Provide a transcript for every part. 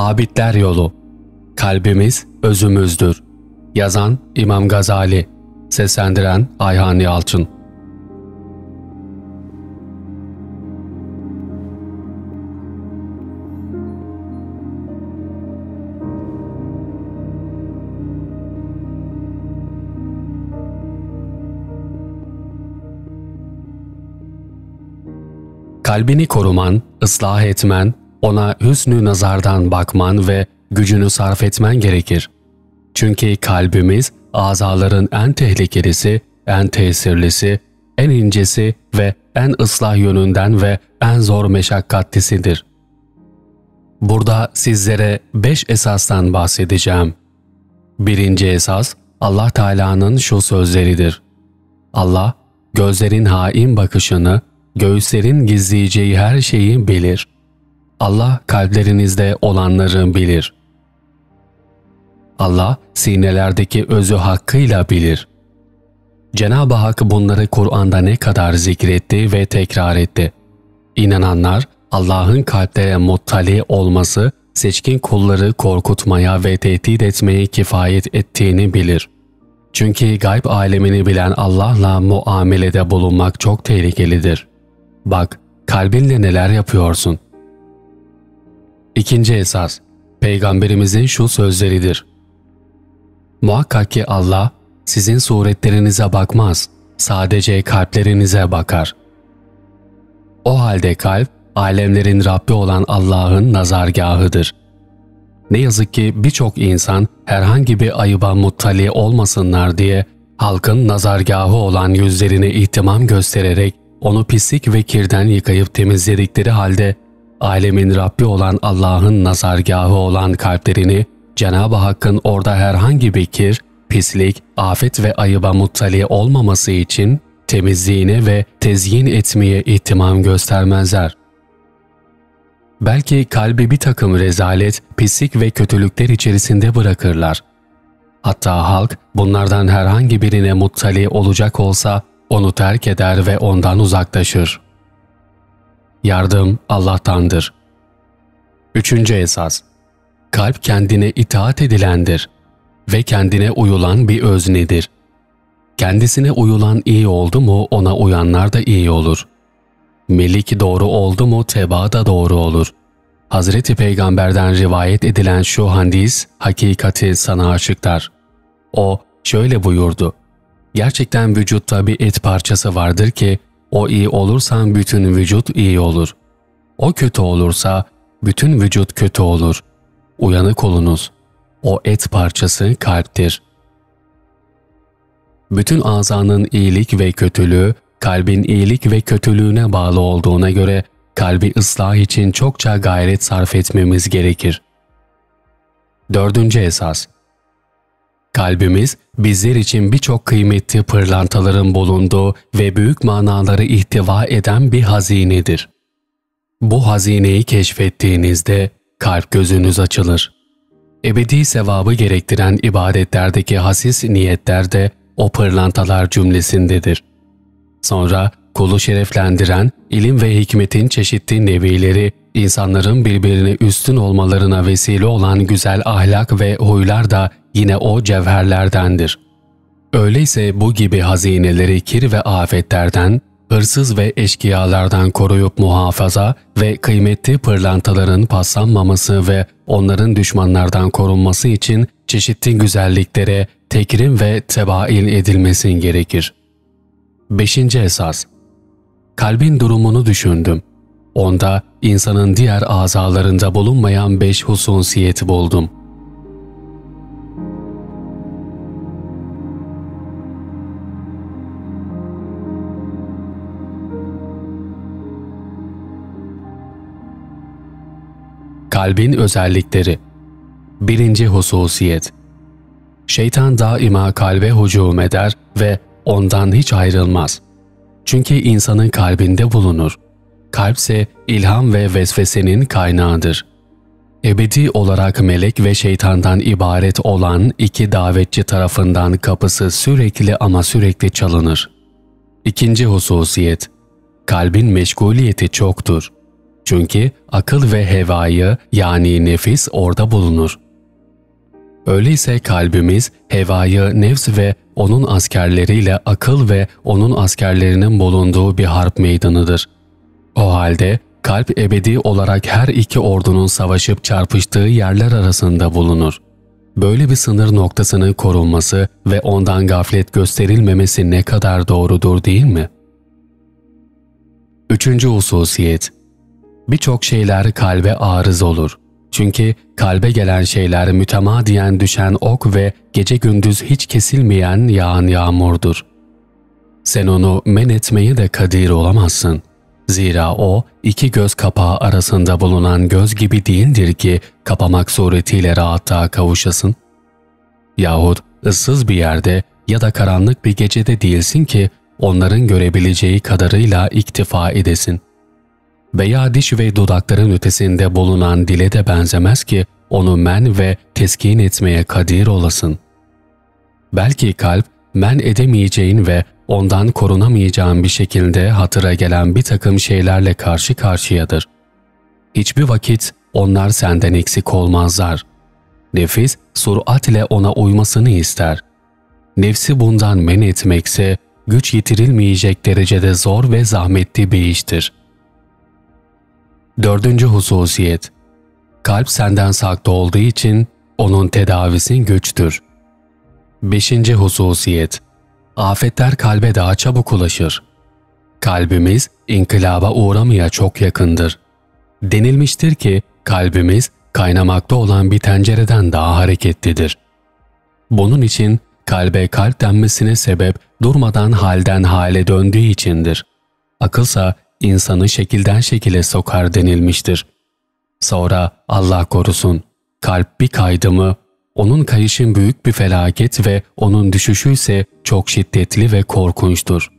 Abidler Yolu. Kalbimiz özümüzdür. Yazan İmam Gazali. Seslendiren Ayhan Yalçın. Kalbini koruman, ıslah etmen, ona hüsnü nazardan bakman ve gücünü sarf etmen gerekir. Çünkü kalbimiz azaların en tehlikelisi, en tesirlisi, en incesi ve en ıslah yönünden ve en zor meşakkatlisidir. Burada sizlere beş esastan bahsedeceğim. Birinci esas, Allah Teala'nın şu sözleridir. Allah, gözlerin hain bakışını, göğüslerin gizleyeceği her şeyi bilir. Allah kalplerinizde olanları bilir. Allah sinelerdeki özü hakkıyla bilir. Cenab-ı Hak bunları Kur'an'da ne kadar zikretti ve tekrar etti. İnananlar Allah'ın kalplere muttali olması seçkin kulları korkutmaya ve tehdit etmeye kifayet ettiğini bilir. Çünkü gayb alemini bilen Allah'la muamelede bulunmak çok tehlikelidir. Bak, kalbinle neler yapıyorsun. İkinci esas, Peygamberimizin şu sözleridir. Muhakkak ki Allah, sizin suretlerinize bakmaz, sadece kalplerinize bakar. O halde kalp, alemlerin Rabbi olan Allah'ın nazargahıdır. Ne yazık ki birçok insan herhangi bir ayıba muttali olmasınlar diye halkın nazargahı olan yüzlerine ihtimam göstererek onu pislik ve kirden yıkayıp temizledikleri halde alemin Rabbi olan Allah'ın nazargahı olan kalplerini Cenab-ı Hakk'ın orada herhangi bir kir, pislik, afet ve ayıba muttali olmaması için temizliğine ve tezyin etmeye ihtimam göstermezler. Belki kalbi bir takım rezalet, pislik ve kötülükler içerisinde bırakırlar. Hatta halk bunlardan herhangi birine muttali olacak olsa onu terk eder ve ondan uzaklaşır. Yardım Allah'tandır. Üçüncü esas, kalp kendine itaat edilendir ve kendine uyulan bir öznedir. Kendisine uyulan iyi oldu mu ona uyanlar da iyi olur. Melik doğru oldu mu teba da doğru olur. Hazreti Peygamber'den rivayet edilen şu hadis hakikati sana açıklar. O şöyle buyurdu. Gerçekten vücutta bir et parçası vardır ki o iyi olursa bütün vücut iyi olur. O kötü olursa bütün vücut kötü olur. Uyanık olunuz. O et parçası kalptir. Bütün azanın iyilik ve kötülüğü, kalbin iyilik ve kötülüğüne bağlı olduğuna göre kalbi ıslah için çokça gayret sarf etmemiz gerekir. Dördüncü esas Kalbimiz bizler için birçok kıymetli pırlantaların bulunduğu ve büyük manaları ihtiva eden bir hazinedir. Bu hazineyi keşfettiğinizde kalp gözünüz açılır. Ebedi sevabı gerektiren ibadetlerdeki hasis niyetler de o pırlantalar cümlesindedir. Sonra kulu şereflendiren ilim ve hikmetin çeşitli nevileri, insanların birbirine üstün olmalarına vesile olan güzel ahlak ve huylar da yine o cevherlerdendir. Öyleyse bu gibi hazineleri kir ve afetlerden, hırsız ve eşkıyalardan koruyup muhafaza ve kıymetli pırlantaların paslanmaması ve onların düşmanlardan korunması için çeşitli güzelliklere tekrim ve tebail edilmesin gerekir. 5. Esas Kalbin durumunu düşündüm. Onda insanın diğer azalarında bulunmayan beş hususiyeti buldum.'' Kalbin özellikleri Birinci hususiyet Şeytan daima kalbe hücum eder ve ondan hiç ayrılmaz. Çünkü insanın kalbinde bulunur. Kalpse ilham ve vesvesenin kaynağıdır. Ebedi olarak melek ve şeytandan ibaret olan iki davetçi tarafından kapısı sürekli ama sürekli çalınır. İkinci hususiyet Kalbin meşguliyeti çoktur. Çünkü akıl ve hevayı yani nefis orada bulunur. Öyleyse kalbimiz hevayı nefs ve onun askerleriyle akıl ve onun askerlerinin bulunduğu bir harp meydanıdır. O halde kalp ebedi olarak her iki ordunun savaşıp çarpıştığı yerler arasında bulunur. Böyle bir sınır noktasının korunması ve ondan gaflet gösterilmemesi ne kadar doğrudur değil mi? Üçüncü hususiyet Birçok şeyler kalbe arız olur. Çünkü kalbe gelen şeyler mütemadiyen düşen ok ve gece gündüz hiç kesilmeyen yağan yağmurdur. Sen onu men etmeye de kadir olamazsın. Zira o iki göz kapağı arasında bulunan göz gibi değildir ki kapamak suretiyle rahatlığa kavuşasın. Yahut ıssız bir yerde ya da karanlık bir gecede değilsin ki onların görebileceği kadarıyla iktifa edesin. Veya diş ve dudakların ötesinde bulunan dile de benzemez ki onu men ve teskin etmeye kadir olasın. Belki kalp men edemeyeceğin ve ondan korunamayacağın bir şekilde hatıra gelen bir takım şeylerle karşı karşıyadır. Hiçbir vakit onlar senden eksik olmazlar. Nefis surat ile ona uymasını ister. Nefsi bundan men etmekse güç yitirilmeyecek derecede zor ve zahmetli bir iştir. Dördüncü hususiyet Kalp senden saklı olduğu için onun tedavisi güçtür. Beşinci hususiyet afetler kalbe daha çabuk ulaşır. Kalbimiz inkılaba uğramaya çok yakındır. Denilmiştir ki kalbimiz kaynamakta olan bir tencereden daha hareketlidir. Bunun için kalbe kalp denmesine sebep durmadan halden hale döndüğü içindir. Akılsa insanı şekilden şekile sokar denilmiştir. Sonra Allah korusun kalp bir kaydı mı onun kayışın büyük bir felaket ve onun düşüşü ise çok şiddetli ve korkunçtur.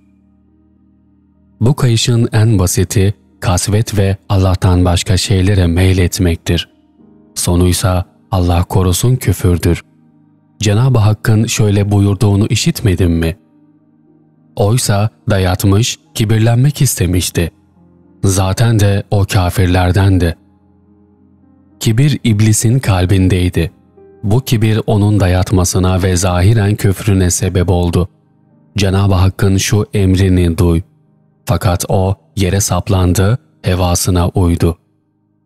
Bu kayışın en basiti kasvet ve Allah'tan başka şeylere meyletmektir. Sonuysa Allah korusun küfürdür. Cenab-ı Hakk'ın şöyle buyurduğunu işitmedin mi? Oysa dayatmış, kibirlenmek istemişti. Zaten de o kafirlerdendi. Kibir iblisin kalbindeydi. Bu kibir onun dayatmasına ve zahiren küfrüne sebep oldu. Cenab-ı Hakk'ın şu emrini duy. Fakat o yere saplandı, hevasına uydu.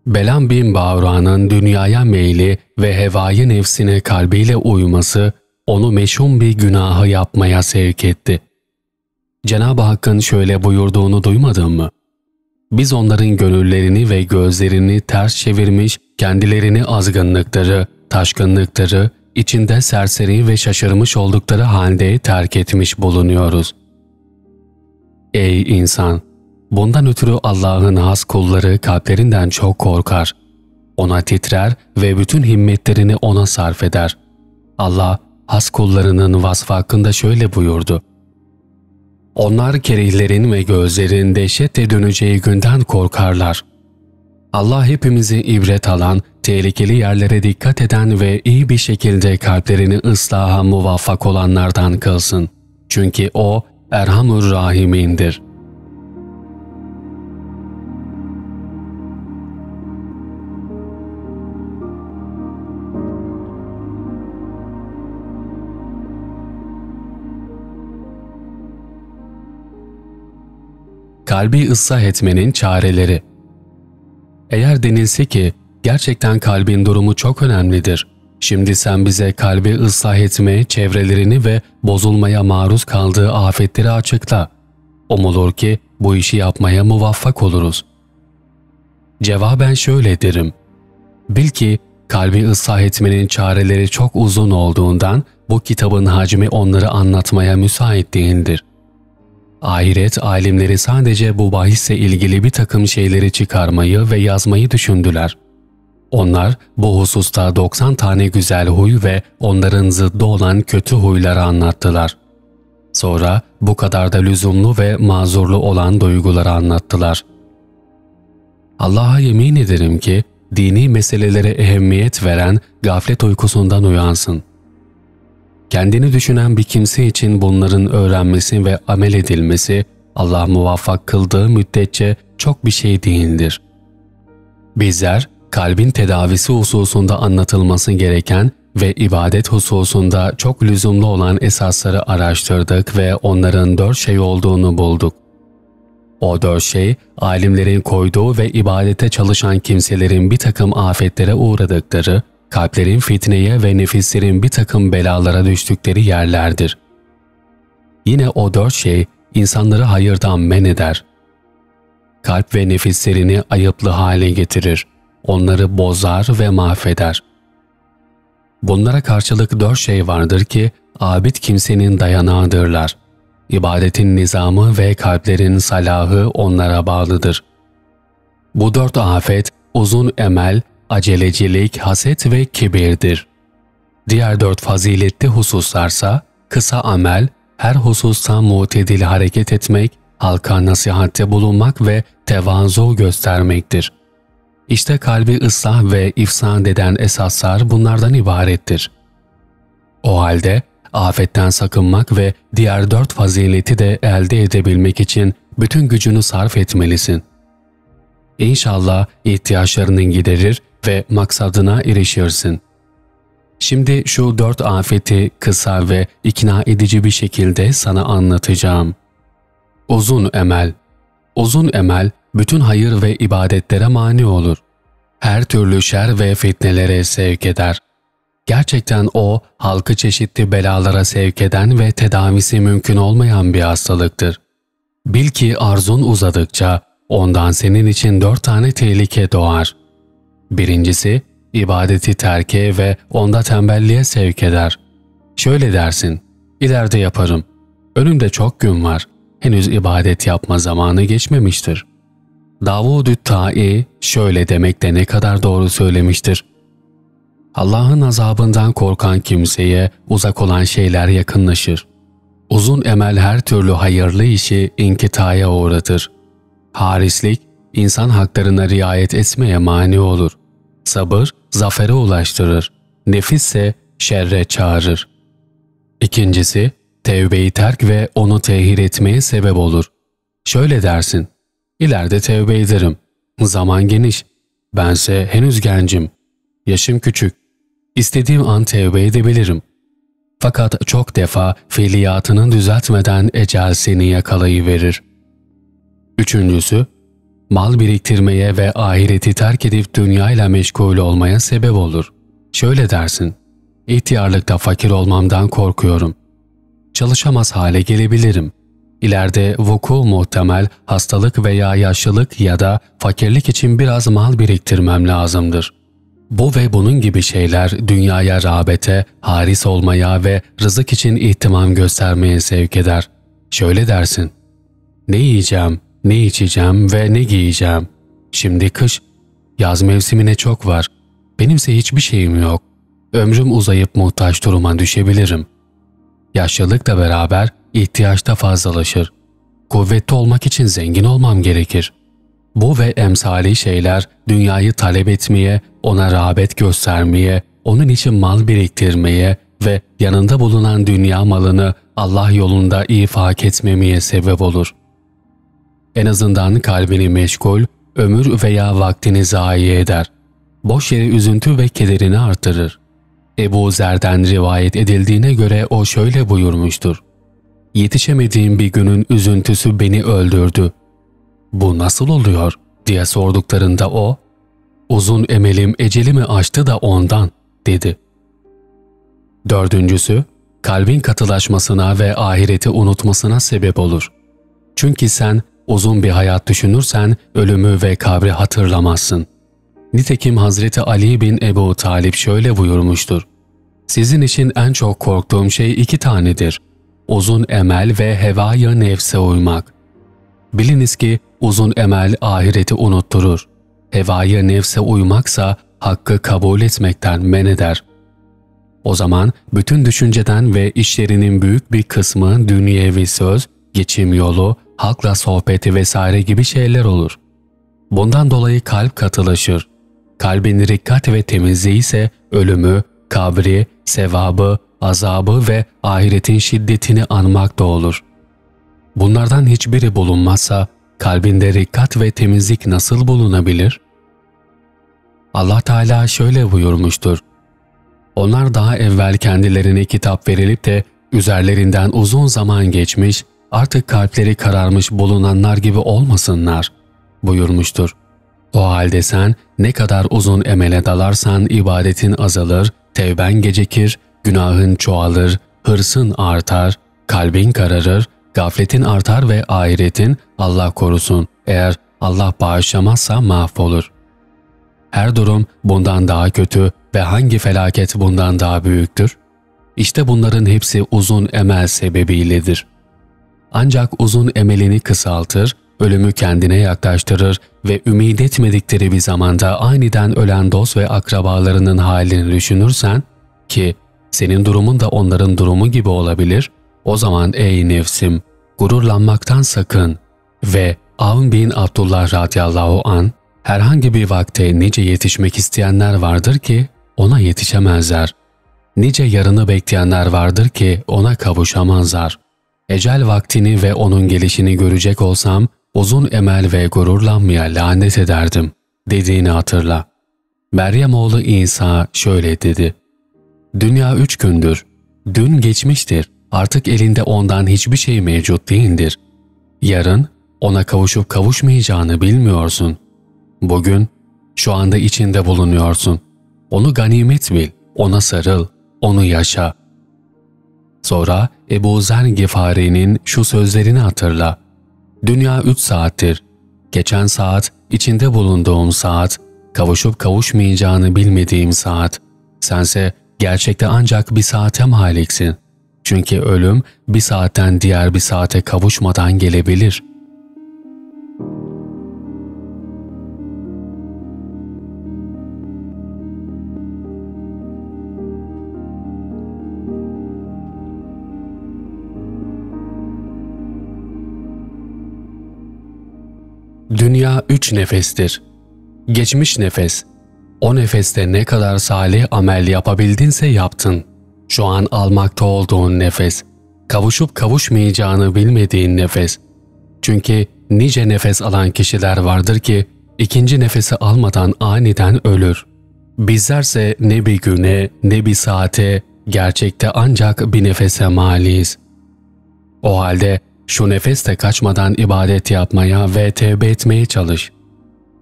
Belam bin Bağra'nın dünyaya meyli ve hevayı nefsine kalbiyle uyması onu meşhum bir günahı yapmaya sevk etti. Cenab-ı Hakk'ın şöyle buyurduğunu duymadın mı? Biz onların gönüllerini ve gözlerini ters çevirmiş, kendilerini azgınlıkları, taşkınlıkları, içinde serseri ve şaşırmış oldukları halde terk etmiş bulunuyoruz. Ey insan! Bundan ötürü Allah'ın has kulları kalplerinden çok korkar. Ona titrer ve bütün himmetlerini ona sarf eder. Allah has kullarının vasfı hakkında şöyle buyurdu. Onlar kerihlerin ve gözlerin dehşetle döneceği günden korkarlar. Allah hepimizi ibret alan, tehlikeli yerlere dikkat eden ve iyi bir şekilde kalplerini ıslaha muvaffak olanlardan kılsın. Çünkü O Erhamur Rahim'indir. Kalbi ıslah etmenin çareleri Eğer denilse ki gerçekten kalbin durumu çok önemlidir. Şimdi sen bize kalbi ıslah etme, çevrelerini ve bozulmaya maruz kaldığı afetleri açıkla. Umulur ki bu işi yapmaya muvaffak oluruz. Cevaben şöyle derim. Bil ki kalbi ıslah etmenin çareleri çok uzun olduğundan bu kitabın hacmi onları anlatmaya müsait değildir. Ahiret alimleri sadece bu bahisse ilgili bir takım şeyleri çıkarmayı ve yazmayı düşündüler. Onlar bu hususta 90 tane güzel huy ve onların zıddı olan kötü huyları anlattılar. Sonra bu kadar da lüzumlu ve mazurlu olan duyguları anlattılar. Allah'a yemin ederim ki dini meselelere ehemmiyet veren gaflet uykusundan uyansın.'' Kendini düşünen bir kimse için bunların öğrenmesi ve amel edilmesi Allah muvaffak kıldığı müddetçe çok bir şey değildir. Bizler kalbin tedavisi hususunda anlatılması gereken ve ibadet hususunda çok lüzumlu olan esasları araştırdık ve onların dört şey olduğunu bulduk. O dört şey, alimlerin koyduğu ve ibadete çalışan kimselerin bir takım afetlere uğradıkları, kalplerin fitneye ve nefislerin bir takım belalara düştükleri yerlerdir. Yine o dört şey, insanları hayırdan men eder. Kalp ve nefislerini ayıplı hale getirir, onları bozar ve mahveder. Bunlara karşılık dört şey vardır ki, abid kimsenin dayanağıdırlar.'' İbadetin nizamı ve kalplerin salahı onlara bağlıdır. Bu dört afet uzun emel, acelecilik, haset ve kibirdir. Diğer dört faziletli hususlarsa kısa amel, her hususta mutedil hareket etmek, halka nasihatte bulunmak ve tevazu göstermektir. İşte kalbi ıslah ve ifsad eden esaslar bunlardan ibarettir. O halde afetten sakınmak ve diğer dört fazileti de elde edebilmek için bütün gücünü sarf etmelisin. İnşallah ihtiyaçlarını giderir ve maksadına erişirsin. Şimdi şu dört afeti kısa ve ikna edici bir şekilde sana anlatacağım. Uzun emel Uzun emel bütün hayır ve ibadetlere mani olur. Her türlü şer ve fitnelere sevk eder. Gerçekten o, halkı çeşitli belalara sevk eden ve tedavisi mümkün olmayan bir hastalıktır. Bil ki arzun uzadıkça ondan senin için dört tane tehlike doğar. Birincisi, ibadeti terke ve onda tembelliğe sevk eder. Şöyle dersin, ileride yaparım. Önümde çok gün var. Henüz ibadet yapma zamanı geçmemiştir. Davud-ü Ta'i şöyle demekte ne kadar doğru söylemiştir. Allah'ın azabından korkan kimseye uzak olan şeyler yakınlaşır. Uzun emel her türlü hayırlı işi inkitaya uğratır. Harislik, insan haklarına riayet etmeye mani olur. Sabır, zafere ulaştırır. Nefis ise şerre çağırır. İkincisi, tevbeyi terk ve onu tehir etmeye sebep olur. Şöyle dersin, ileride tevbe ederim. Zaman geniş, bense henüz gencim. Yaşım küçük, İstediğim an tevbe edebilirim. Fakat çok defa fiiliyatını düzeltmeden ecel seni yakalayıverir. Üçüncüsü, mal biriktirmeye ve ahireti terk edip dünyayla meşgul olmaya sebep olur. Şöyle dersin, ihtiyarlıkta fakir olmamdan korkuyorum. Çalışamaz hale gelebilirim. İleride vuku muhtemel hastalık veya yaşlılık ya da fakirlik için biraz mal biriktirmem lazımdır.'' Bu ve bunun gibi şeyler dünyaya rağbete, haris olmaya ve rızık için ihtimam göstermeye sevk eder. Şöyle dersin, ne yiyeceğim, ne içeceğim ve ne giyeceğim? Şimdi kış, yaz mevsimine çok var. Benimse hiçbir şeyim yok. Ömrüm uzayıp muhtaç duruma düşebilirim. Yaşlılıkla beraber ihtiyaç da fazlalaşır. Kuvvetli olmak için zengin olmam gerekir.'' Bu ve emsali şeyler dünyayı talep etmeye, ona rağbet göstermeye, onun için mal biriktirmeye ve yanında bulunan dünya malını Allah yolunda ifak etmemeye sebep olur. En azından kalbini meşgul, ömür veya vaktini zayi eder. Boş yere üzüntü ve kederini artırır. Ebu Zer'den rivayet edildiğine göre o şöyle buyurmuştur. Yetişemediğim bir günün üzüntüsü beni öldürdü bu nasıl oluyor diye sorduklarında o, uzun emelim ecelimi açtı da ondan dedi. Dördüncüsü, kalbin katılaşmasına ve ahireti unutmasına sebep olur. Çünkü sen uzun bir hayat düşünürsen ölümü ve kabri hatırlamazsın. Nitekim Hazreti Ali bin Ebu Talip şöyle buyurmuştur. Sizin için en çok korktuğum şey iki tanedir. Uzun emel ve hevaya nefse uymak. Biliniz ki uzun emel ahireti unutturur. Hevaya nefse uymaksa hakkı kabul etmekten men eder. O zaman bütün düşünceden ve işlerinin büyük bir kısmı dünyevi söz, geçim yolu, halkla sohbeti vesaire gibi şeyler olur. Bundan dolayı kalp katılaşır. Kalbin rikkat ve temizliği ise ölümü, kabri, sevabı, azabı ve ahiretin şiddetini anmak da olur. Bunlardan hiçbiri bulunmazsa kalbinde rikkat ve temizlik nasıl bulunabilir? Allah Teala şöyle buyurmuştur. Onlar daha evvel kendilerine kitap verilip de üzerlerinden uzun zaman geçmiş, artık kalpleri kararmış bulunanlar gibi olmasınlar buyurmuştur. O halde sen ne kadar uzun emele dalarsan ibadetin azalır, tevben gecikir, günahın çoğalır, hırsın artar, kalbin kararır, gafletin artar ve ahiretin Allah korusun eğer Allah bağışlamazsa mahvolur. Her durum bundan daha kötü ve hangi felaket bundan daha büyüktür? İşte bunların hepsi uzun emel sebebiyledir. Ancak uzun emelini kısaltır, ölümü kendine yaklaştırır ve ümit etmedikleri bir zamanda aniden ölen dost ve akrabalarının halini düşünürsen ki senin durumun da onların durumu gibi olabilir, o zaman ey nefsim gururlanmaktan sakın ve Avn bin Abdullah radıyallahu an herhangi bir vakte nice yetişmek isteyenler vardır ki ona yetişemezler. Nice yarını bekleyenler vardır ki ona kavuşamazlar. Ecel vaktini ve onun gelişini görecek olsam uzun emel ve gururlanmaya lanet ederdim dediğini hatırla. Meryem oğlu İsa şöyle dedi. Dünya üç gündür. Dün geçmiştir. Artık elinde ondan hiçbir şey mevcut değildir. Yarın ona kavuşup kavuşmayacağını bilmiyorsun. Bugün şu anda içinde bulunuyorsun. Onu ganimet bil, ona sarıl, onu yaşa. Sonra Ebu Zer Gifari'nin şu sözlerini hatırla. Dünya üç saattir. Geçen saat, içinde bulunduğum saat, kavuşup kavuşmayacağını bilmediğim saat. Sense gerçekte ancak bir saate maliksin. Çünkü ölüm bir saatten diğer bir saate kavuşmadan gelebilir.'' Dünya üç nefestir. Geçmiş nefes. O nefeste ne kadar salih amel yapabildinse yaptın. Şu an almakta olduğun nefes. Kavuşup kavuşmayacağını bilmediğin nefes. Çünkü nice nefes alan kişiler vardır ki ikinci nefesi almadan aniden ölür. Bizlerse ne bir güne ne bir saate gerçekte ancak bir nefese maliyiz. O halde şu nefeste kaçmadan ibadet yapmaya ve tevbe etmeye çalış.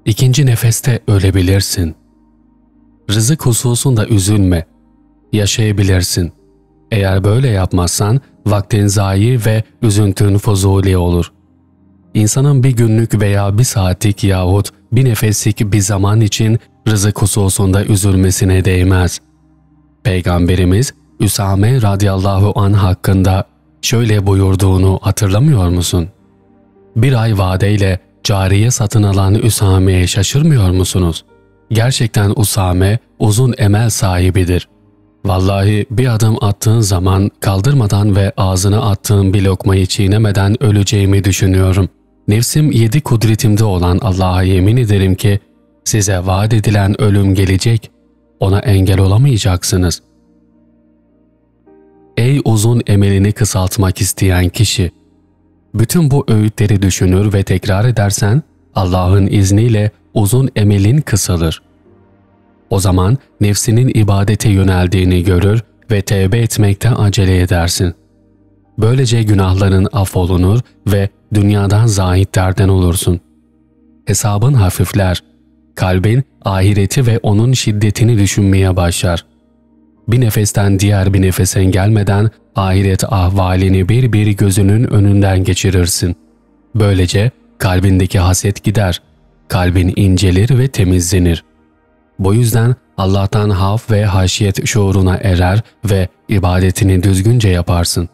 İkinci nefeste ölebilirsin. Rızık hususunda üzülme. Yaşayabilirsin. Eğer böyle yapmazsan vaktin zayi ve üzüntün fuzuli olur. İnsanın bir günlük veya bir saatlik yahut bir nefeslik bir zaman için rızık hususunda üzülmesine değmez. Peygamberimiz Üsame radıyallahu an hakkında şöyle buyurduğunu hatırlamıyor musun? Bir ay vadeyle cariye satın alan Üsame'ye şaşırmıyor musunuz? Gerçekten Usame uzun emel sahibidir. Vallahi bir adım attığın zaman kaldırmadan ve ağzına attığın bir lokmayı çiğnemeden öleceğimi düşünüyorum. Nefsim yedi kudretimde olan Allah'a yemin ederim ki size vaat edilen ölüm gelecek, ona engel olamayacaksınız.'' Ey uzun emelini kısaltmak isteyen kişi! Bütün bu öğütleri düşünür ve tekrar edersen Allah'ın izniyle uzun emelin kısalır. O zaman nefsinin ibadete yöneldiğini görür ve tevbe etmekte acele edersin. Böylece günahların affolunur ve dünyadan zahitlerden olursun. Hesabın hafifler, kalbin ahireti ve onun şiddetini düşünmeye başlar bir nefesten diğer bir nefese gelmeden ahiret ahvalini bir bir gözünün önünden geçirirsin. Böylece kalbindeki haset gider, kalbin incelir ve temizlenir. Bu yüzden Allah'tan haf ve haşiyet şuuruna erer ve ibadetini düzgünce yaparsın.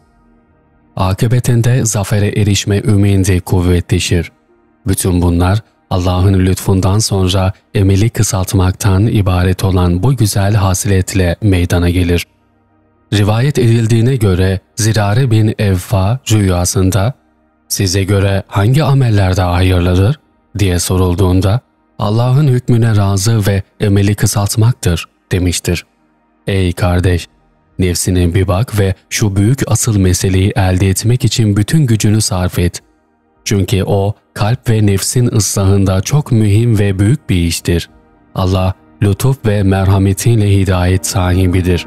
Akıbetinde zafere erişme ümidi kuvvetleşir. Bütün bunlar Allah'ın lütfundan sonra emeli kısaltmaktan ibaret olan bu güzel hasiletle meydana gelir. Rivayet edildiğine göre Zirare bin Evfa rüyasında size göre hangi ameller daha hayırlıdır diye sorulduğunda Allah'ın hükmüne razı ve emeli kısaltmaktır demiştir. Ey kardeş! Nefsine bir bak ve şu büyük asıl meseleyi elde etmek için bütün gücünü sarf et. Çünkü o kalp ve nefsin ıslahında çok mühim ve büyük bir iştir. Allah lütuf ve merhametiyle hidayet sahibidir.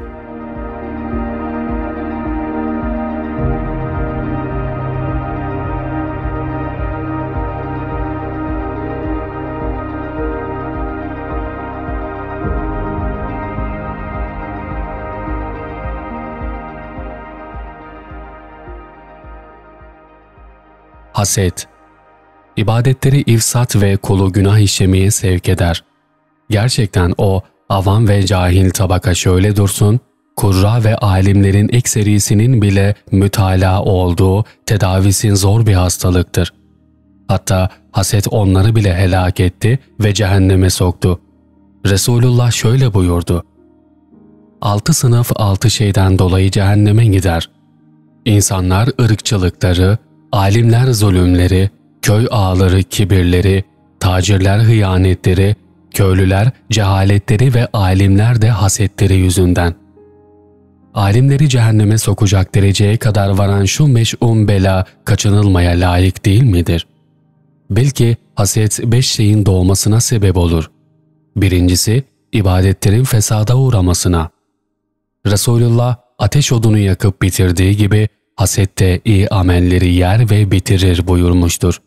Haset ibadetleri ifsat ve kulu günah işlemeye sevk eder. Gerçekten o, avam ve cahil tabaka şöyle dursun, kurra ve alimlerin ekserisinin bile mütalaa olduğu tedavisin zor bir hastalıktır. Hatta haset onları bile helak etti ve cehenneme soktu. Resulullah şöyle buyurdu. Altı sınıf altı şeyden dolayı cehenneme gider. İnsanlar ırkçılıkları, alimler zulümleri, köy ağaları kibirleri, tacirler hıyanetleri, köylüler cehaletleri ve alimler de hasetleri yüzünden. Alimleri cehenneme sokacak dereceye kadar varan şu meş'um bela kaçınılmaya layık değil midir? Belki haset beş şeyin doğmasına sebep olur. Birincisi, ibadetlerin fesada uğramasına. Resulullah ateş odunu yakıp bitirdiği gibi hasette iyi amelleri yer ve bitirir buyurmuştur.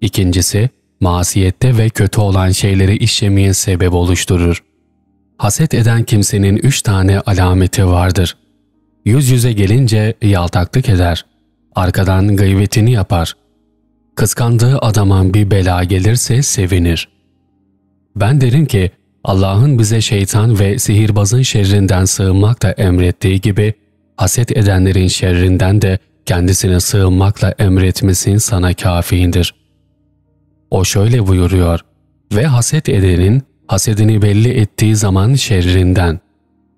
İkincisi, masiyette ve kötü olan şeyleri işlemeye sebep oluşturur. Haset eden kimsenin üç tane alameti vardır. Yüz yüze gelince yaltaklık eder. Arkadan gıybetini yapar. Kıskandığı adama bir bela gelirse sevinir. Ben derim ki Allah'ın bize şeytan ve sihirbazın şerrinden sığınmak da emrettiği gibi haset edenlerin şerrinden de kendisine sığınmakla emretmesin sana kafiindir. O şöyle buyuruyor, ve haset edenin hasedini belli ettiği zaman şerrinden.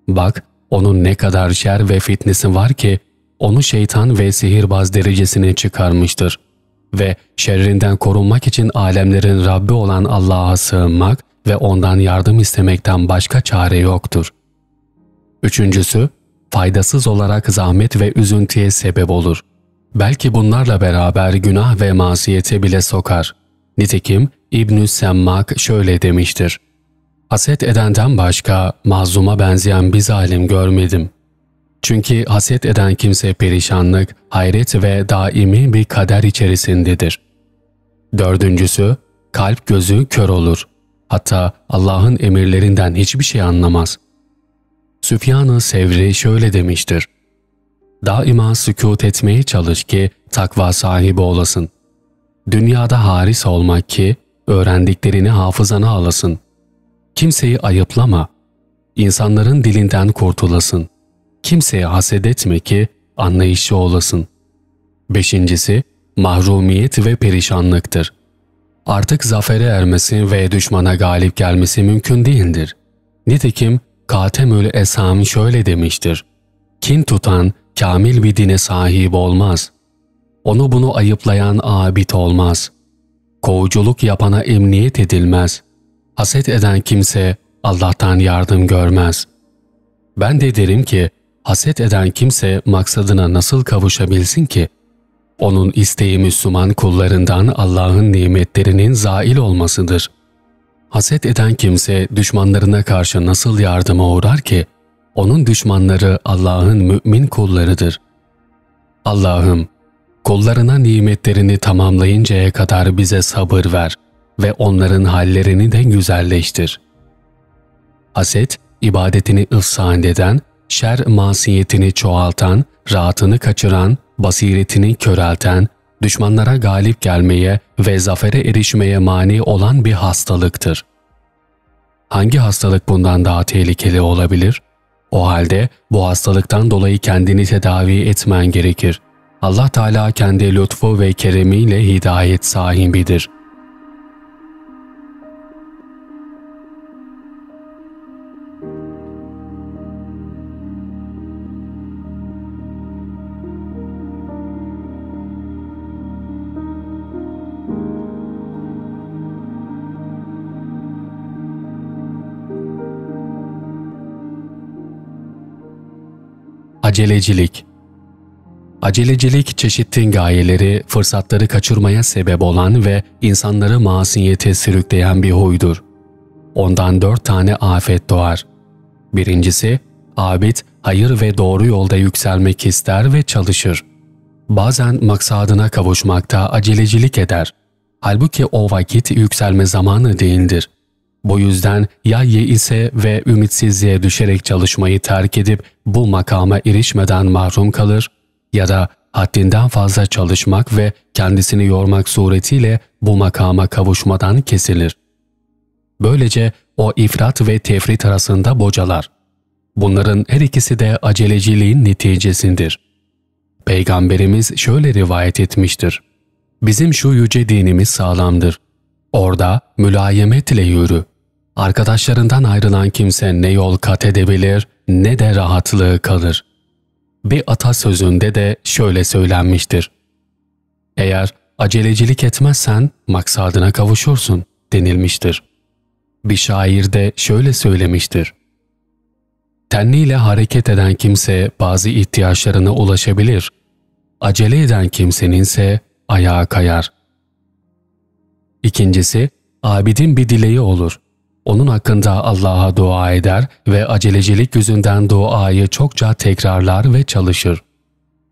Bak, onun ne kadar şer ve fitnesi var ki, onu şeytan ve sihirbaz derecesine çıkarmıştır. Ve şerrinden korunmak için alemlerin Rabbi olan Allah'a sığınmak ve ondan yardım istemekten başka çare yoktur. Üçüncüsü, faydasız olarak zahmet ve üzüntüye sebep olur. Belki bunlarla beraber günah ve masiyete bile sokar. Nitekim İbn-i Semmak şöyle demiştir. Haset edenden başka mazluma benzeyen bir zalim görmedim. Çünkü haset eden kimse perişanlık, hayret ve daimi bir kader içerisindedir. Dördüncüsü, kalp gözü kör olur. Hatta Allah'ın emirlerinden hiçbir şey anlamaz. Süfyan-ı Sevri şöyle demiştir. Daima sükut etmeye çalış ki takva sahibi olasın. Dünyada haris olmak ki öğrendiklerini hafızana alasın. Kimseyi ayıplama. İnsanların dilinden kurtulasın. Kimseye haset etme ki anlayışlı olasın. Beşincisi, mahrumiyet ve perişanlıktır. Artık zafere ermesi ve düşmana galip gelmesi mümkün değildir. Nitekim Katemül Esam şöyle demiştir. Kin tutan kamil bir dine sahip olmaz. Onu bunu ayıplayan abid olmaz. Kovuculuk yapana emniyet edilmez. Haset eden kimse Allah'tan yardım görmez. Ben de derim ki, haset eden kimse maksadına nasıl kavuşabilsin ki? Onun isteği Müslüman kullarından Allah'ın nimetlerinin zail olmasıdır. Haset eden kimse düşmanlarına karşı nasıl yardıma uğrar ki? Onun düşmanları Allah'ın mümin kullarıdır. Allah'ım, kullarına nimetlerini tamamlayıncaya kadar bize sabır ver ve onların hallerini de güzelleştir. Haset, ibadetini ıfsan eden, şer masiyetini çoğaltan, rahatını kaçıran, basiretini körelten, düşmanlara galip gelmeye ve zafere erişmeye mani olan bir hastalıktır. Hangi hastalık bundan daha tehlikeli olabilir? O halde bu hastalıktan dolayı kendini tedavi etmen gerekir. Allah Teala kendi lütfu ve keremiyle hidayet sahibidir. Acelecilik Acelecilik çeşitli gayeleri, fırsatları kaçırmaya sebep olan ve insanları masiyete sürükleyen bir huydur. ondan dört tane afet doğar. Birincisi, abid hayır ve doğru yolda yükselmek ister ve çalışır. Bazen maksadına kavuşmakta acelecilik eder. Halbuki o vakit yükselme zamanı değildir. Bu yüzden ya ise ve ümitsizliğe düşerek çalışmayı terk edip bu makama erişmeden mahrum kalır ya da haddinden fazla çalışmak ve kendisini yormak suretiyle bu makama kavuşmadan kesilir. Böylece o ifrat ve tefrit arasında bocalar. Bunların her ikisi de aceleciliğin neticesindir. Peygamberimiz şöyle rivayet etmiştir. Bizim şu yüce dinimiz sağlamdır. Orada mülayemetle yürü. Arkadaşlarından ayrılan kimse ne yol kat edebilir ne de rahatlığı kalır. Bir atasözünde de şöyle söylenmiştir. Eğer acelecilik etmezsen maksadına kavuşursun denilmiştir. Bir şair de şöyle söylemiştir. Tenniyle hareket eden kimse bazı ihtiyaçlarına ulaşabilir. Acele eden kimsenin ise ayağa kayar. İkincisi, abidin bir dileği olur. Onun hakkında Allah'a dua eder ve acelecilik yüzünden duayı çokça tekrarlar ve çalışır.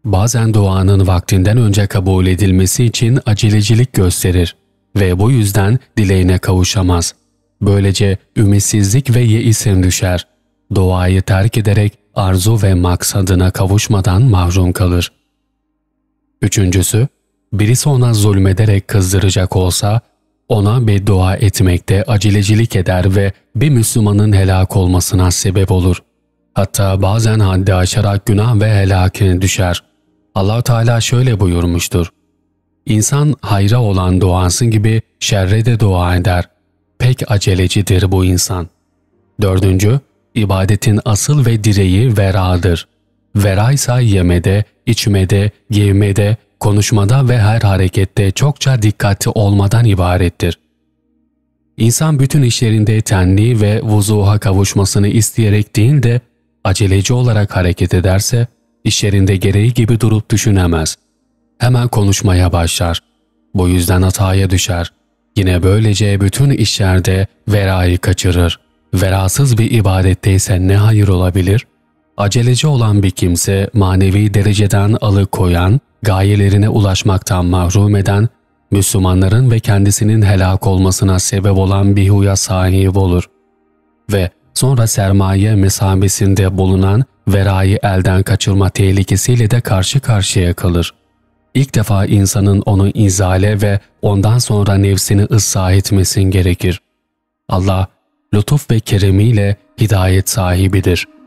Bazen duanın vaktinden önce kabul edilmesi için acelecilik gösterir ve bu yüzden dileğine kavuşamaz. Böylece ümitsizlik ve yeisin düşer. Duayı terk ederek arzu ve maksadına kavuşmadan mahrum kalır. Üçüncüsü, birisi ona zulmederek kızdıracak olsa ona beddua etmekte acelecilik eder ve bir Müslümanın helak olmasına sebep olur. Hatta bazen haddi aşarak günah ve helakine düşer. allah Teala şöyle buyurmuştur. İnsan hayra olan duası gibi şerre de dua eder. Pek acelecidir bu insan. Dördüncü, ibadetin asıl ve direği veradır. Vera ise yemede, içmede, giymede, konuşmada ve her harekette çokça dikkatli olmadan ibarettir. İnsan bütün işlerinde tenli ve vuzuha kavuşmasını isteyerek değil de aceleci olarak hareket ederse, işlerinde gereği gibi durup düşünemez. Hemen konuşmaya başlar. Bu yüzden hataya düşer. Yine böylece bütün işlerde verayı kaçırır. Verasız bir ibadette ise ne hayır olabilir? Aceleci olan bir kimse manevi dereceden alıkoyan, gayelerine ulaşmaktan mahrum eden, Müslümanların ve kendisinin helak olmasına sebep olan bir huya sahip olur. Ve sonra sermaye mesabesinde bulunan verayı elden kaçırma tehlikesiyle de karşı karşıya kalır. İlk defa insanın onu izale ve ondan sonra nefsini ıslah etmesin gerekir. Allah lütuf ve keremiyle hidayet sahibidir.''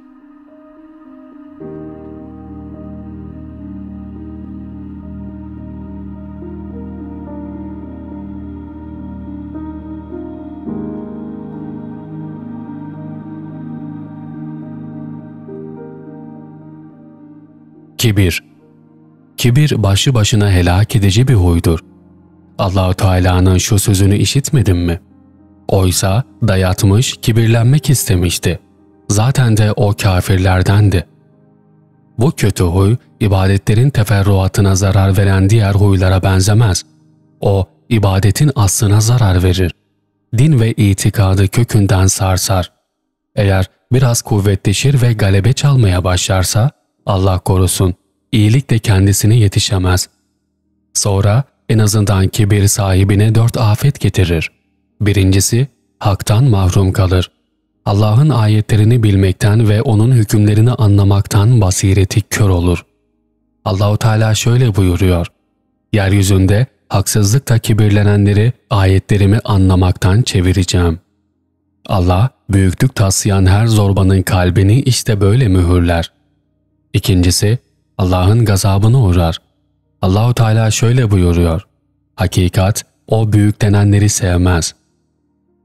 Kibir Kibir başlı başına helak edici bir huydur. Allahu Teala'nın şu sözünü işitmedin mi? Oysa dayatmış, kibirlenmek istemişti. Zaten de o kafirlerdendi. Bu kötü huy, ibadetlerin teferruatına zarar veren diğer huylara benzemez. O, ibadetin aslına zarar verir. Din ve itikadı kökünden sarsar. Eğer biraz kuvvetleşir ve galebe çalmaya başlarsa, Allah korusun, iyilik de kendisine yetişemez. Sonra en azından kibir sahibine dört afet getirir. Birincisi, haktan mahrum kalır. Allah'ın ayetlerini bilmekten ve onun hükümlerini anlamaktan basireti kör olur. Allahu Teala şöyle buyuruyor. Yeryüzünde haksızlıkla kibirlenenleri ayetlerimi anlamaktan çevireceğim. Allah, büyüklük taslayan her zorbanın kalbini işte böyle mühürler. İkincisi, Allah'ın gazabını uğrar. Allahu Teala şöyle buyuruyor. Hakikat, o büyük denenleri sevmez.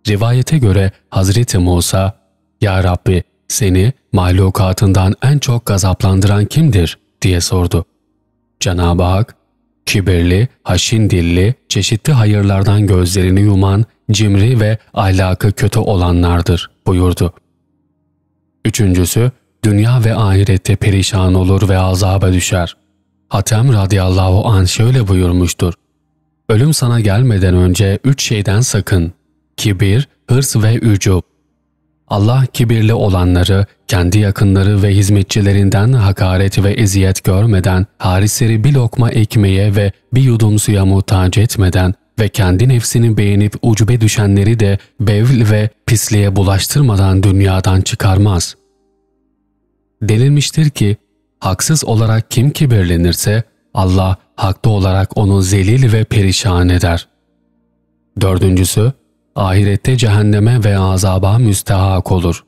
Rivayete göre Hazreti Musa, Ya Rabbi seni mahlukatından en çok gazaplandıran kimdir diye sordu. Cenab-ı Hak, kibirli, haşin dilli, çeşitli hayırlardan gözlerini yuman, cimri ve ahlakı kötü olanlardır buyurdu. Üçüncüsü, dünya ve ahirette perişan olur ve azaba düşer. Hatem radıyallahu an şöyle buyurmuştur. Ölüm sana gelmeden önce üç şeyden sakın. kibir, hırs ve ücub. Allah kibirli olanları, kendi yakınları ve hizmetçilerinden hakaret ve eziyet görmeden, harisleri bir lokma ekmeğe ve bir yudum suya muhtaç etmeden ve kendi nefsini beğenip ucube düşenleri de bevl ve pisliğe bulaştırmadan dünyadan çıkarmaz. Denilmiştir ki, haksız olarak kim kibirlenirse, Allah haklı olarak onu zelil ve perişan eder. Dördüncüsü, ahirette cehenneme ve azaba müstehak olur.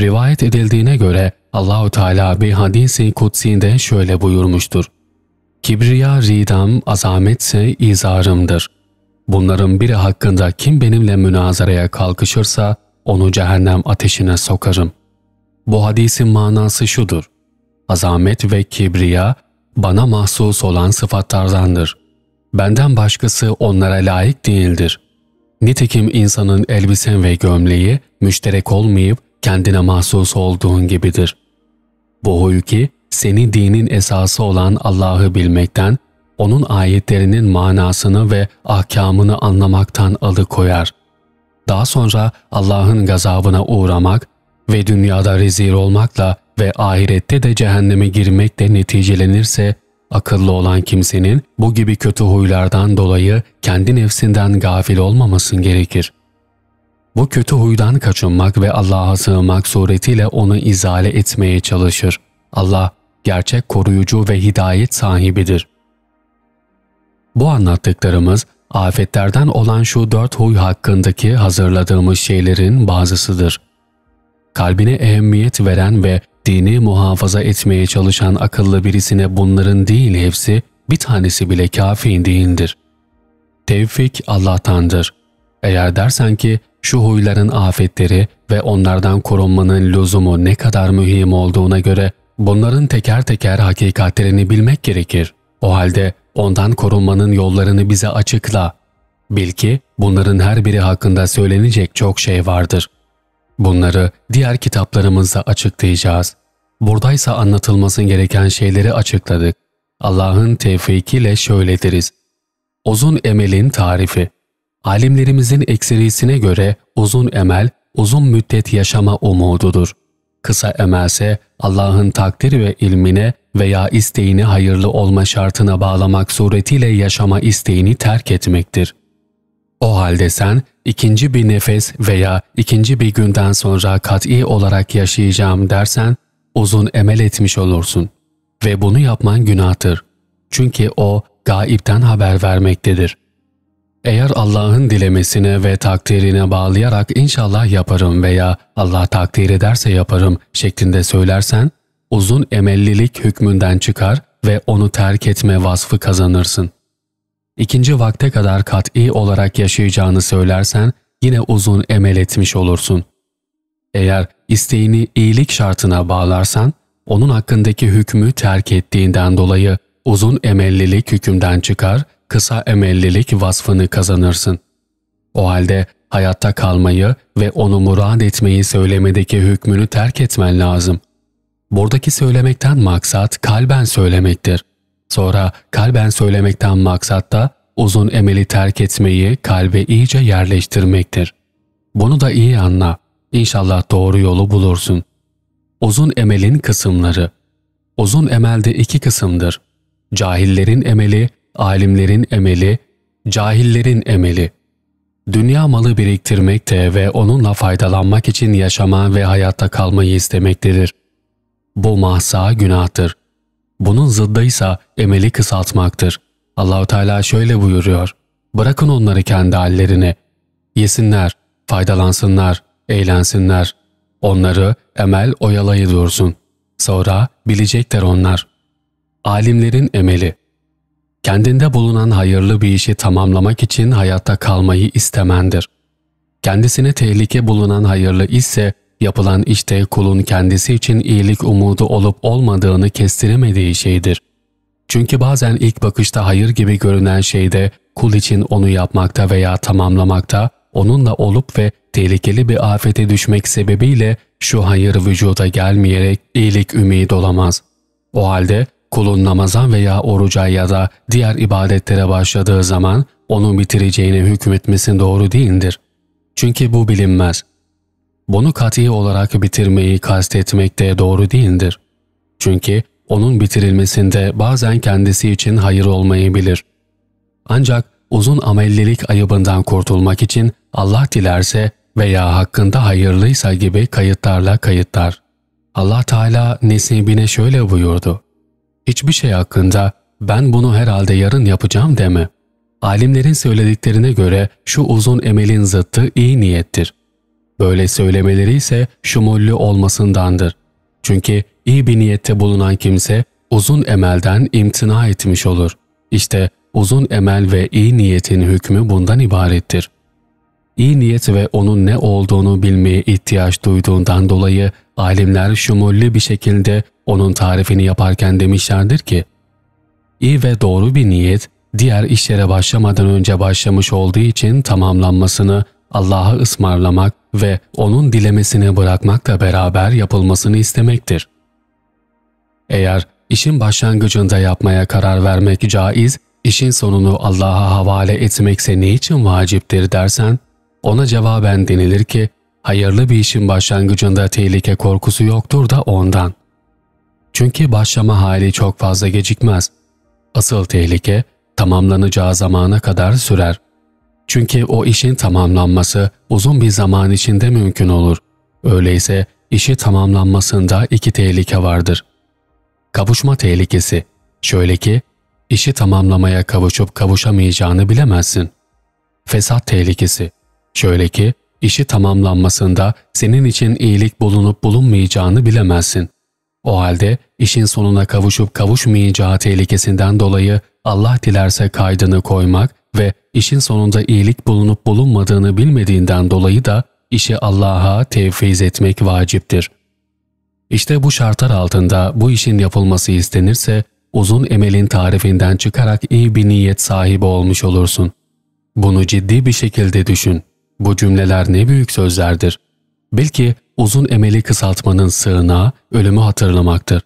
Rivayet edildiğine göre Allahu Teala bir hadisi kutsinde şöyle buyurmuştur. Kibriya ridam, azametse izarımdır. Bunların biri hakkında kim benimle münazaraya kalkışırsa onu cehennem ateşine sokarım. Bu hadisin manası şudur. Azamet ve kibriya bana mahsus olan sıfatlardandır. Benden başkası onlara layık değildir. Nitekim insanın elbisen ve gömleği müşterek olmayıp kendine mahsus olduğun gibidir. Bu huy ki seni dinin esası olan Allah'ı bilmekten, onun ayetlerinin manasını ve ahkamını anlamaktan alıkoyar. Daha sonra Allah'ın gazabına uğramak ve dünyada rezil olmakla ve ahirette de cehenneme girmekle neticelenirse, akıllı olan kimsenin bu gibi kötü huylardan dolayı kendi nefsinden gafil olmamasın gerekir. Bu kötü huydan kaçınmak ve Allah'a sığınmak suretiyle onu izale etmeye çalışır. Allah gerçek koruyucu ve hidayet sahibidir. Bu anlattıklarımız afetlerden olan şu dört huy hakkındaki hazırladığımız şeylerin bazısıdır. Kalbine ehemmiyet veren ve dini muhafaza etmeye çalışan akıllı birisine bunların değil hepsi bir tanesi bile kafi değildir. Tevfik Allah'tandır. Eğer dersen ki şu huyların afetleri ve onlardan korunmanın lüzumu ne kadar mühim olduğuna göre bunların teker teker hakikatlerini bilmek gerekir. O halde ondan korunmanın yollarını bize açıkla. Bil ki bunların her biri hakkında söylenecek çok şey vardır. Bunları diğer kitaplarımızda açıklayacağız. Buradaysa anlatılması gereken şeyleri açıkladık. Allah'ın tevfikiyle şöyle deriz. Uzun emelin tarifi Alimlerimizin ekserisine göre uzun emel, uzun müddet yaşama umududur. Kısa emelse Allah'ın takdiri ve ilmine veya isteğini hayırlı olma şartına bağlamak suretiyle yaşama isteğini terk etmektir. O halde sen ikinci bir nefes veya ikinci bir günden sonra kat'i olarak yaşayacağım dersen uzun emel etmiş olursun. Ve bunu yapman günahtır. Çünkü o gaipten haber vermektedir. Eğer Allah'ın dilemesine ve takdirine bağlayarak inşallah yaparım veya Allah takdir ederse yaparım şeklinde söylersen, uzun emellilik hükmünden çıkar ve onu terk etme vasfı kazanırsın. İkinci vakte kadar kat'i olarak yaşayacağını söylersen yine uzun emel etmiş olursun. Eğer isteğini iyilik şartına bağlarsan, onun hakkındaki hükmü terk ettiğinden dolayı uzun emellilik hükümden çıkar, kısa emellilik vasfını kazanırsın. O halde hayatta kalmayı ve onu murad etmeyi söylemedeki hükmünü terk etmen lazım. Buradaki söylemekten maksat kalben söylemektir. Sonra kalben söylemekten maksat da uzun emeli terk etmeyi kalbe iyice yerleştirmektir. Bunu da iyi anla. İnşallah doğru yolu bulursun. Uzun emelin kısımları Uzun emelde iki kısımdır. Cahillerin emeli, alimlerin emeli, cahillerin emeli. Dünya malı biriktirmekte ve onunla faydalanmak için yaşama ve hayatta kalmayı istemektedir. Bu mahsa günahtır. Bunun zıddıysa emeli kısaltmaktır. Allahu Teala şöyle buyuruyor. Bırakın onları kendi hallerine. Yesinler, faydalansınlar, eğlensinler. Onları emel oyalayı dursun. Sonra bilecekler onlar. Alimlerin emeli. Kendinde bulunan hayırlı bir işi tamamlamak için hayatta kalmayı istemendir. Kendisine tehlike bulunan hayırlı ise yapılan işte kulun kendisi için iyilik umudu olup olmadığını kestiremediği şeydir. Çünkü bazen ilk bakışta hayır gibi görünen şeyde kul için onu yapmakta veya tamamlamakta onunla olup ve tehlikeli bir afete düşmek sebebiyle şu hayır vücuda gelmeyerek iyilik ümid olamaz. O halde kulun namaza veya oruca ya da diğer ibadetlere başladığı zaman onu bitireceğine hükmetmesi doğru değildir. Çünkü bu bilinmez. Bunu kat'i olarak bitirmeyi kastetmek de doğru değildir. Çünkü onun bitirilmesinde bazen kendisi için hayır olmayabilir. Ancak uzun amellilik ayıbından kurtulmak için Allah dilerse veya hakkında hayırlıysa gibi kayıtlarla kayıtlar. Allah Teala nesibine şöyle buyurdu. Hiçbir şey hakkında ben bunu herhalde yarın yapacağım deme. Alimlerin söylediklerine göre şu uzun emelin zıttı iyi niyettir. Böyle söylemeleri ise şumullü olmasındandır. Çünkü iyi bir niyette bulunan kimse uzun emelden imtina etmiş olur. İşte uzun emel ve iyi niyetin hükmü bundan ibarettir. İyi niyet ve onun ne olduğunu bilmeye ihtiyaç duyduğundan dolayı alimler şumullü bir şekilde onun tarifini yaparken demişlerdir ki, İyi ve doğru bir niyet, diğer işlere başlamadan önce başlamış olduğu için tamamlanmasını Allah'a ısmarlamak ve O'nun dilemesini bırakmakla beraber yapılmasını istemektir. Eğer işin başlangıcında yapmaya karar vermek caiz, işin sonunu Allah'a havale etmekse ne için vaciptir dersen, ona cevaben denilir ki, hayırlı bir işin başlangıcında tehlike korkusu yoktur da ondan. Çünkü başlama hali çok fazla gecikmez. Asıl tehlike tamamlanacağı zamana kadar sürer. Çünkü o işin tamamlanması uzun bir zaman içinde mümkün olur. Öyleyse işi tamamlanmasında iki tehlike vardır. Kavuşma tehlikesi. Şöyle ki, işi tamamlamaya kavuşup kavuşamayacağını bilemezsin. Fesat tehlikesi. Şöyle ki, işi tamamlanmasında senin için iyilik bulunup bulunmayacağını bilemezsin. O halde işin sonuna kavuşup kavuşmayacağı tehlikesinden dolayı Allah dilerse kaydını koymak ve işin sonunda iyilik bulunup bulunmadığını bilmediğinden dolayı da işi Allah'a tevfiz etmek vaciptir. İşte bu şartlar altında bu işin yapılması istenirse uzun emelin tarifinden çıkarak iyi bir niyet sahibi olmuş olursun. Bunu ciddi bir şekilde düşün. Bu cümleler ne büyük sözlerdir. Belki uzun emeli kısaltmanın sığınağı ölümü hatırlamaktır.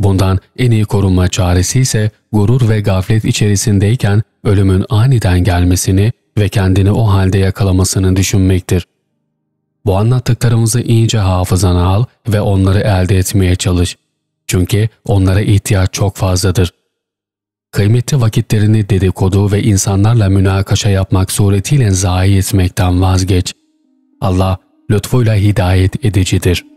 Bundan en iyi korunma çaresi ise gurur ve gaflet içerisindeyken ölümün aniden gelmesini ve kendini o halde yakalamasını düşünmektir. Bu anlattıklarımızı iyice hafızana al ve onları elde etmeye çalış. Çünkü onlara ihtiyaç çok fazladır. Kıymetli vakitlerini dedikodu ve insanlarla münakaşa yapmak suretiyle zayi etmekten vazgeç. Allah lütfuyla hidayet edicidir.''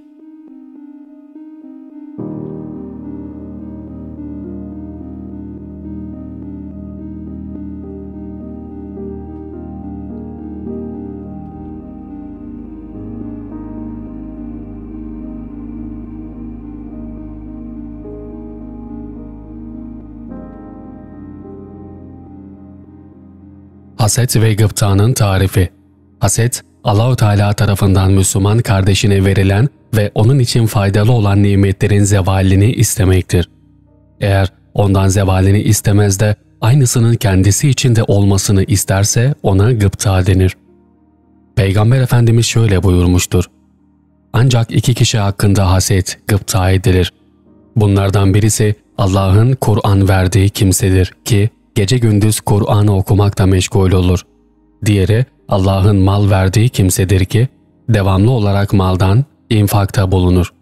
Haset ve gıptanın tarifi. Haset, Allahu Teala tarafından Müslüman kardeşine verilen ve onun için faydalı olan nimetlerin zevalini istemektir. Eğer ondan zevalini istemez de aynısının kendisi için de olmasını isterse ona gıpta denir. Peygamber Efendimiz şöyle buyurmuştur. Ancak iki kişi hakkında haset, gıpta edilir. Bunlardan birisi Allah'ın Kur'an verdiği kimsedir ki gece gündüz Kur'an'ı okumakla meşgul olur. Diğeri Allah'ın mal verdiği kimsedir ki devamlı olarak maldan infakta bulunur.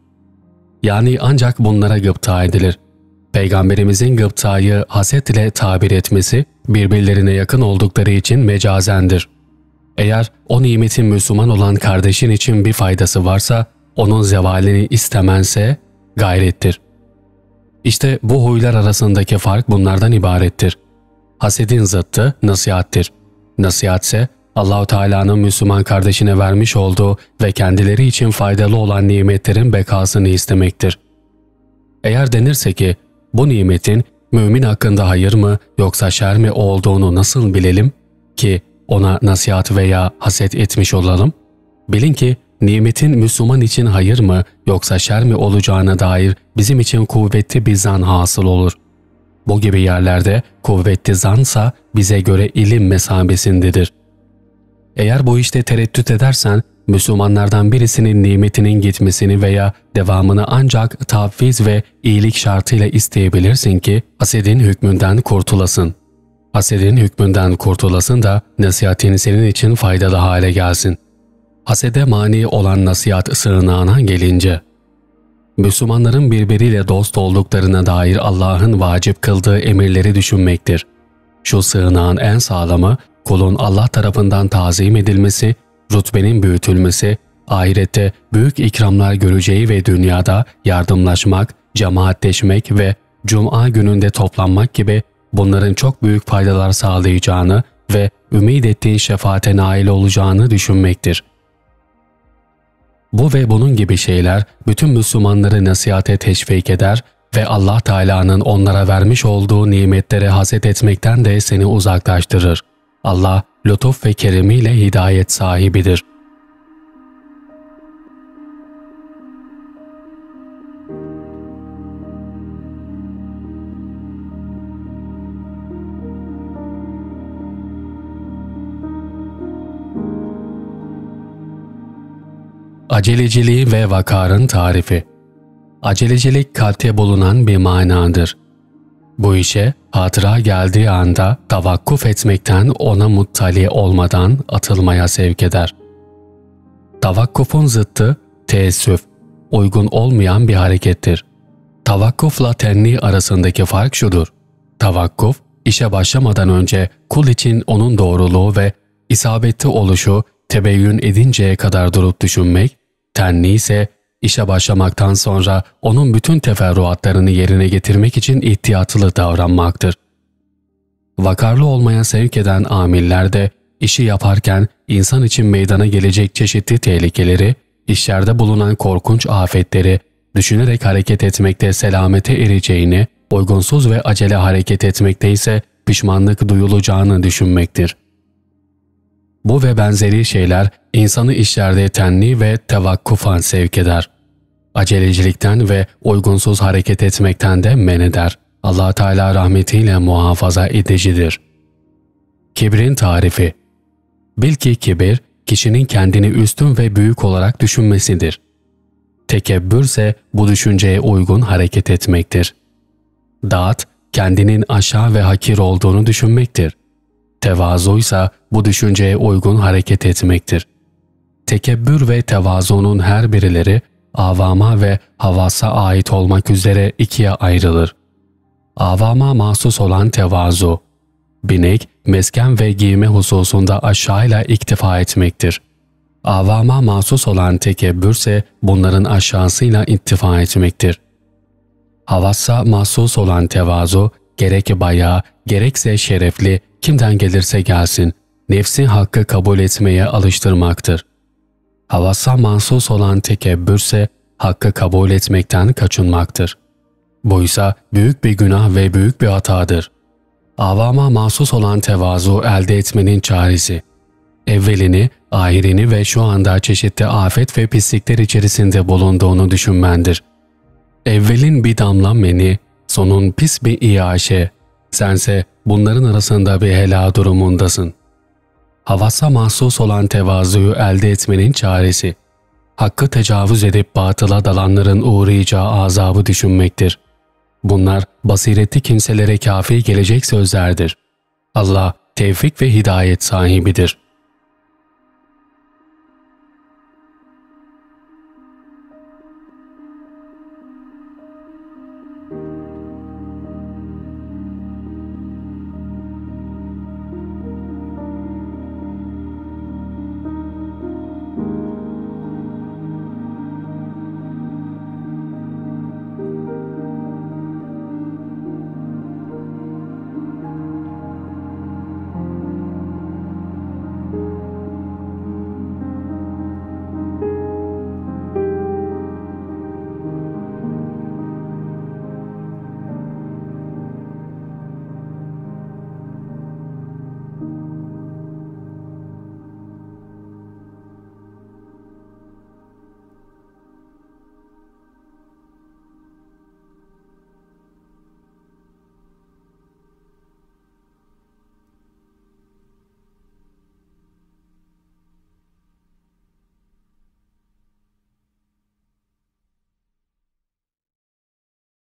Yani ancak bunlara gıpta edilir. Peygamberimizin gıptayı haset ile tabir etmesi birbirlerine yakın oldukları için mecazendir. Eğer o nimetin Müslüman olan kardeşin için bir faydası varsa onun zevalini istemense gayrettir. İşte bu huylar arasındaki fark bunlardan ibarettir. Hasedin zıttı nasihattir. Nasihat ise Allahu Teala'nın Müslüman kardeşine vermiş olduğu ve kendileri için faydalı olan nimetlerin bekasını istemektir. Eğer denirse ki bu nimetin mümin hakkında hayır mı yoksa şer mi olduğunu nasıl bilelim ki ona nasihat veya haset etmiş olalım? Bilin ki nimetin Müslüman için hayır mı yoksa şer mi olacağına dair bizim için kuvvetli bir zan hasıl olur. Bu gibi yerlerde kuvvetli zansa bize göre ilim mesabesindedir. Eğer bu işte tereddüt edersen, Müslümanlardan birisinin nimetinin gitmesini veya devamını ancak tavfiz ve iyilik şartıyla isteyebilirsin ki hasedin hükmünden kurtulasın. Hasedin hükmünden kurtulasın da nasihatin senin için faydalı hale gelsin. Hasede mani olan nasihat sığınağına gelince, Müslümanların birbiriyle dost olduklarına dair Allah'ın vacip kıldığı emirleri düşünmektir. Şu sığınağın en sağlamı, kulun Allah tarafından tazim edilmesi, rütbenin büyütülmesi, ahirette büyük ikramlar göreceği ve dünyada yardımlaşmak, cemaatleşmek ve Cuma gününde toplanmak gibi bunların çok büyük faydalar sağlayacağını ve ümit ettiğin şefaate nail olacağını düşünmektir. Bu ve bunun gibi şeyler bütün Müslümanları nasihate teşvik eder ve Allah Teala'nın onlara vermiş olduğu nimetlere haset etmekten de seni uzaklaştırır. Allah lütuf ve keremiyle hidayet sahibidir.'' Aceleciliği ve vakarın tarifi Acelecilik kalpte bulunan bir manadır. Bu işe hatıra geldiği anda tavakkuf etmekten ona muttali olmadan atılmaya sevk eder. Tavakkufun zıttı teessüf, uygun olmayan bir harekettir. Tavakkufla tenni arasındaki fark şudur. Tavakkuf, işe başlamadan önce kul için onun doğruluğu ve isabetli oluşu tebeyyün edinceye kadar durup düşünmek, tenni ise işe başlamaktan sonra onun bütün teferruatlarını yerine getirmek için ihtiyatlı davranmaktır. Vakarlı olmaya sevk eden amiller de işi yaparken insan için meydana gelecek çeşitli tehlikeleri, işlerde bulunan korkunç afetleri düşünerek hareket etmekte selamete ereceğini, uygunsuz ve acele hareket etmekte ise pişmanlık duyulacağını düşünmektir. Bu ve benzeri şeyler insanı işlerde tenli ve tevakkufan sevk eder. Acelecilikten ve uygunsuz hareket etmekten de men eder. allah Teala rahmetiyle muhafaza edicidir. Kibrin tarifi Bil ki kibir, kişinin kendini üstün ve büyük olarak düşünmesidir. Tekebbür ise bu düşünceye uygun hareket etmektir. Dağıt, kendinin aşağı ve hakir olduğunu düşünmektir. Tevazu ise bu düşünceye uygun hareket etmektir. Tekebbür ve tevazunun her birileri avama ve havasa ait olmak üzere ikiye ayrılır. Avama mahsus olan tevazu, binek, mesken ve giyme hususunda aşağıyla iktifa etmektir. Avama mahsus olan tekebbür ise bunların aşağısıyla ittifa etmektir. Havassa mahsus olan tevazu, gerek bayağı, gerekse şerefli, kimden gelirse gelsin, nefsi hakkı kabul etmeye alıştırmaktır. Havasa mahsus olan tekebbürse hakkı kabul etmekten kaçınmaktır. Buysa büyük bir günah ve büyük bir hatadır. Avama mahsus olan tevazu elde etmenin çaresi. Evvelini, ahirini ve şu anda çeşitli afet ve pislikler içerisinde bulunduğunu düşünmendir. Evvelin bir damla meni, sonun pis bir iaşe, sense bunların arasında bir hela durumundasın. Havasa mahsus olan tevazuyu elde etmenin çaresi, hakkı tecavüz edip batıla dalanların uğrayacağı azabı düşünmektir. Bunlar basiretli kimselere kafi gelecek sözlerdir. Allah tevfik ve hidayet sahibidir.''